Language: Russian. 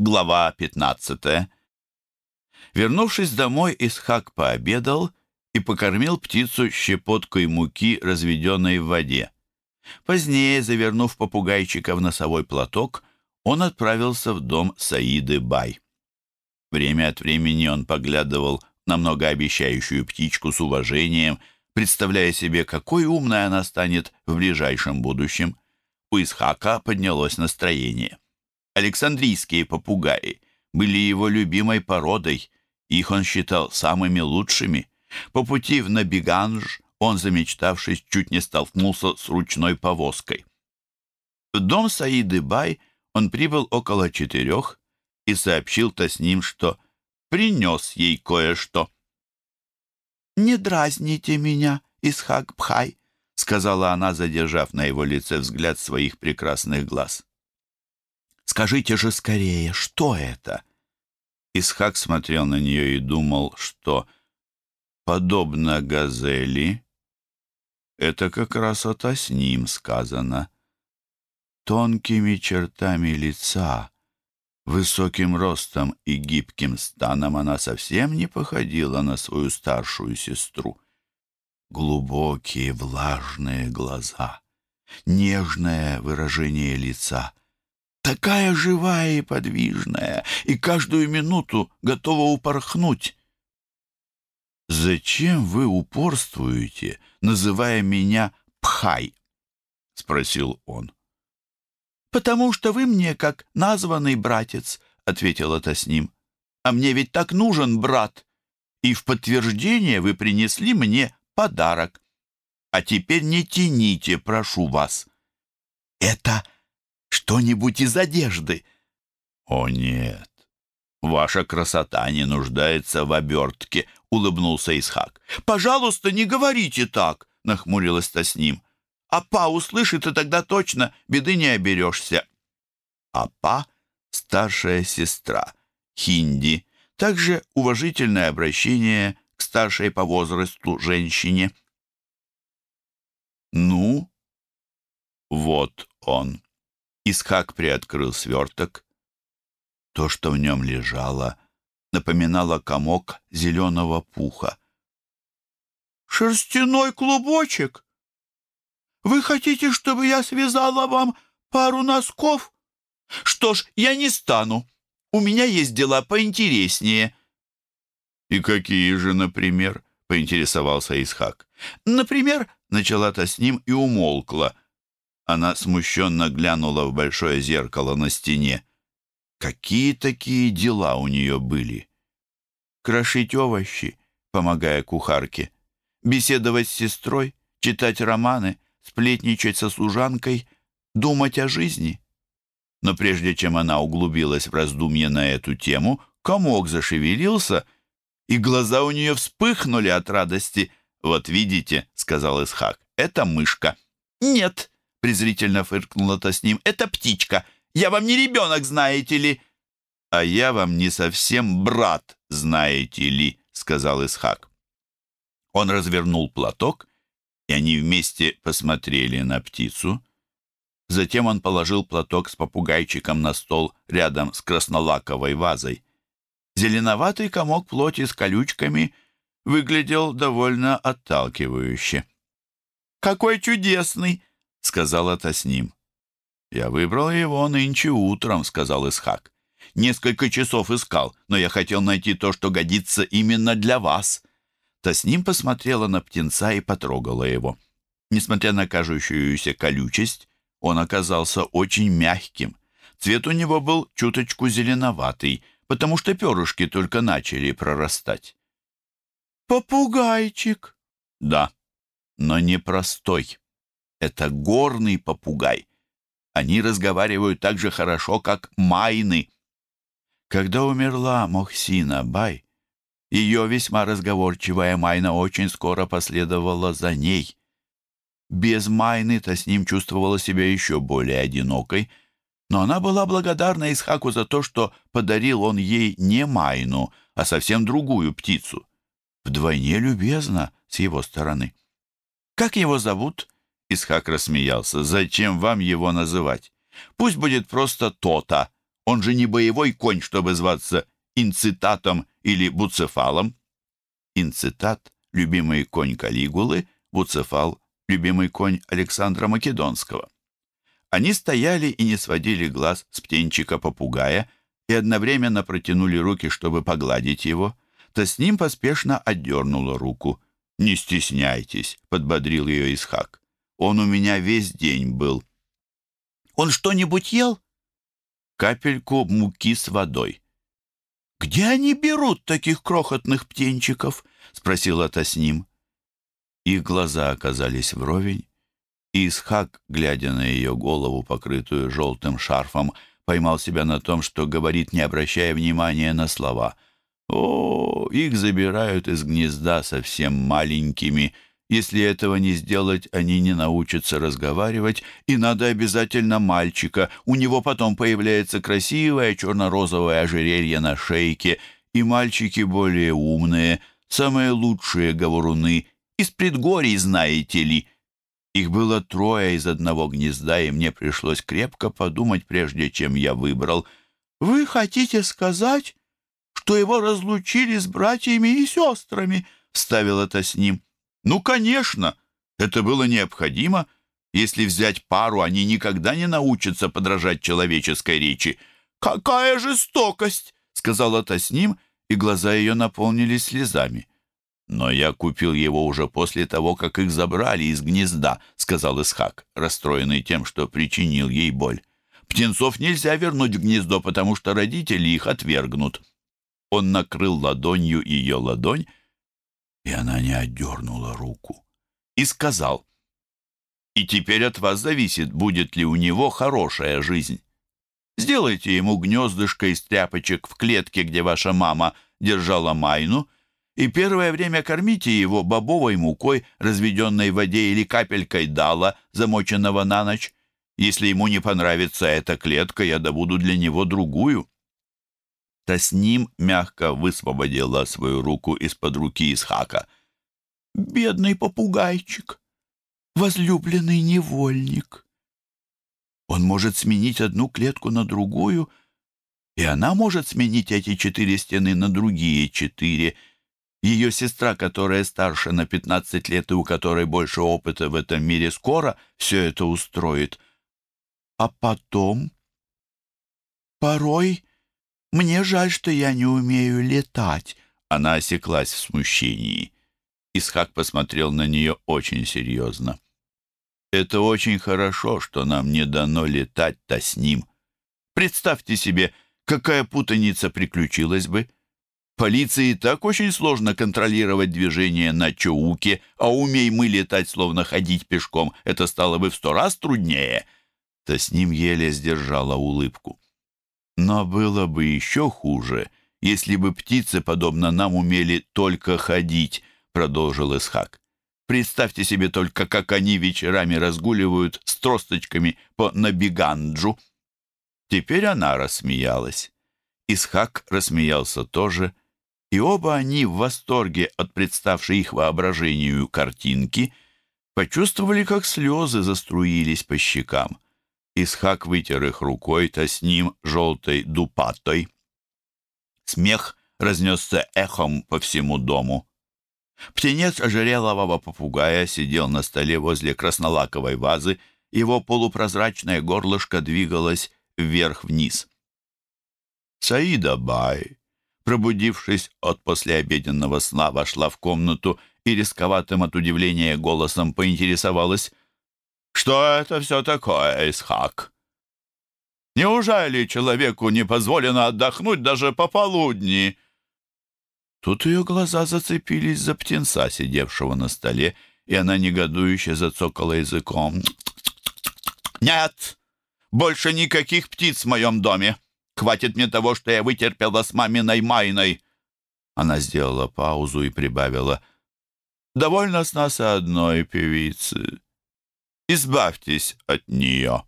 Глава 15. Вернувшись домой, Исхак пообедал и покормил птицу щепоткой муки, разведенной в воде. Позднее, завернув попугайчика в носовой платок, он отправился в дом Саиды Бай. Время от времени он поглядывал на многообещающую птичку с уважением, представляя себе, какой умной она станет в ближайшем будущем. У Исхака поднялось настроение. Александрийские попугаи были его любимой породой, их он считал самыми лучшими. По пути в Набиганж он, замечтавшись, чуть не столкнулся с ручной повозкой. В дом Саиды Бай он прибыл около четырех и сообщил-то с ним, что принес ей кое-что. «Не дразните меня, Исхак Бхай», — сказала она, задержав на его лице взгляд своих прекрасных глаз. Скажите же скорее, что это?» Исхак смотрел на нее и думал, что, подобно газели, это как раз ото с ним сказано. Тонкими чертами лица, высоким ростом и гибким станом она совсем не походила на свою старшую сестру. Глубокие влажные глаза, нежное выражение лица — такая живая и подвижная, и каждую минуту готова упорхнуть. «Зачем вы упорствуете, называя меня Пхай?» — спросил он. «Потому что вы мне как названный братец», — ответила та с ним. «А мне ведь так нужен брат, и в подтверждение вы принесли мне подарок. А теперь не тяните, прошу вас». «Это что-нибудь из одежды?» «О, нет, ваша красота не нуждается в обертке», — улыбнулся Исхак. «Пожалуйста, не говорите так», — нахмурилась-то с ним. «Апа услышит, и тогда точно беды не оберешься». Апа — старшая сестра, хинди, также уважительное обращение к старшей по возрасту женщине. «Ну, вот он». Исхак приоткрыл сверток. То, что в нем лежало, напоминало комок зеленого пуха. «Шерстяной клубочек? Вы хотите, чтобы я связала вам пару носков? Что ж, я не стану. У меня есть дела поинтереснее». «И какие же, например?» — поинтересовался Исхак. «Например, начала-то с ним и умолкла — она смущенно глянула в большое зеркало на стене. Какие такие дела у нее были? Крошить овощи, помогая кухарке, беседовать с сестрой, читать романы, сплетничать со служанкой, думать о жизни. Но прежде чем она углубилась в раздумье на эту тему, комок зашевелился, и глаза у нее вспыхнули от радости. «Вот видите», — сказал Исхак, — «это мышка». «Нет», — презрительно фыркнула то с ним. «Это птичка. Я вам не ребенок, знаете ли». «А я вам не совсем брат, знаете ли», — сказал Исхак. Он развернул платок, и они вместе посмотрели на птицу. Затем он положил платок с попугайчиком на стол рядом с краснолаковой вазой. Зеленоватый комок плоти с колючками выглядел довольно отталкивающе. «Какой чудесный!» — сказала та с ним. «Я выбрал его нынче утром», — сказал Исхак. «Несколько часов искал, но я хотел найти то, что годится именно для вас». Та с ним посмотрела на птенца и потрогала его. Несмотря на кажущуюся колючесть, он оказался очень мягким. Цвет у него был чуточку зеленоватый, потому что перышки только начали прорастать. «Попугайчик!» «Да, но не простой». Это горный попугай. Они разговаривают так же хорошо, как майны. Когда умерла Мохсина Бай, ее весьма разговорчивая майна очень скоро последовала за ней. Без майны-то с ним чувствовала себя еще более одинокой, но она была благодарна Исхаку за то, что подарил он ей не майну, а совсем другую птицу. Вдвойне любезно с его стороны. «Как его зовут?» Исхак рассмеялся. «Зачем вам его называть? Пусть будет просто то-то. Он же не боевой конь, чтобы зваться инцитатом или буцефалом. Инцитат — любимый конь Калигулы, буцефал — любимый конь Александра Македонского. Они стояли и не сводили глаз с птенчика-попугая и одновременно протянули руки, чтобы погладить его. То с ним поспешно отдернула руку. «Не стесняйтесь», — подбодрил ее Исхак. «Он у меня весь день был». «Он что-нибудь ел?» «Капельку муки с водой». «Где они берут таких крохотных птенчиков?» — спросила Тасним. Их глаза оказались вровень, и Исхак, глядя на ее голову, покрытую желтым шарфом, поймал себя на том, что говорит, не обращая внимания на слова. «О, их забирают из гнезда совсем маленькими. Если этого не сделать, они не научатся разговаривать, и надо обязательно мальчика. У него потом появляется красивое черно-розовое ожерелье на шейке, и мальчики более умные, самые лучшие говоруны, из предгорий, знаете ли». Их было трое из одного гнезда, и мне пришлось крепко подумать, прежде чем я выбрал. «Вы хотите сказать, что его разлучили с братьями и сестрами?» — вставил это с ним. «Ну, конечно! Это было необходимо. Если взять пару, они никогда не научатся подражать человеческой речи». «Какая жестокость!» — сказала Тасним, и глаза ее наполнились слезами. «Но я купил его уже после того, как их забрали из гнезда», — сказал Исхак, расстроенный тем, что причинил ей боль. «Птенцов нельзя вернуть в гнездо, потому что родители их отвергнут». Он накрыл ладонью ее ладонь, и она не отдернула руку, и сказал, «И теперь от вас зависит, будет ли у него хорошая жизнь. Сделайте ему гнездышко из тряпочек в клетке, где ваша мама держала майну, — и первое время кормите его бобовой мукой, разведенной в воде или капелькой дала, замоченного на ночь. Если ему не понравится эта клетка, я добуду для него другую». Тасним мягко высвободила свою руку из-под руки Исхака. «Бедный попугайчик, возлюбленный невольник. Он может сменить одну клетку на другую, и она может сменить эти четыре стены на другие четыре, ее сестра, которая старше на 15 лет и у которой больше опыта в этом мире, скоро все это устроит. А потом... Порой мне жаль, что я не умею летать. Она осеклась в смущении. Исхак посмотрел на нее очень серьезно. «Это очень хорошо, что нам не дано летать-то с ним. Представьте себе, какая путаница приключилась бы». Полиции так очень сложно контролировать движение на Чоуке, а умей мы летать, словно ходить пешком, это стало бы в сто раз труднее. То с ним еле сдержала улыбку. Но было бы еще хуже, если бы птицы, подобно нам, умели только ходить, продолжил Исхак. Представьте себе только, как они вечерами разгуливают с тросточками по Набиганджу. Теперь она рассмеялась. Исхак рассмеялся тоже, и оба они в восторге от представшей их воображению картинки почувствовали, как слезы заструились по щекам. Исхак вытер их рукой, то с ним желтой дупатой. Смех разнесся эхом по всему дому. Птенец ожерелового попугая сидел на столе возле краснолаковой вазы, его полупрозрачное горлышко двигалось вверх-вниз. «Саида Бай», пробудившись от послеобеденного сна, вошла в комнату и рисковатым от удивления голосом поинтересовалась. «Что это все такое, Исхак? Неужели человеку не позволено отдохнуть даже пополудни?» Тут ее глаза зацепились за птенца, сидевшего на столе, и она негодующе зацокала языком. «Нет! Больше никаких птиц в моем доме!» Хватит мне того, что я вытерпела с маминой Майной!» Она сделала паузу и прибавила. «Довольно с нас одной певицы. Избавьтесь от нее».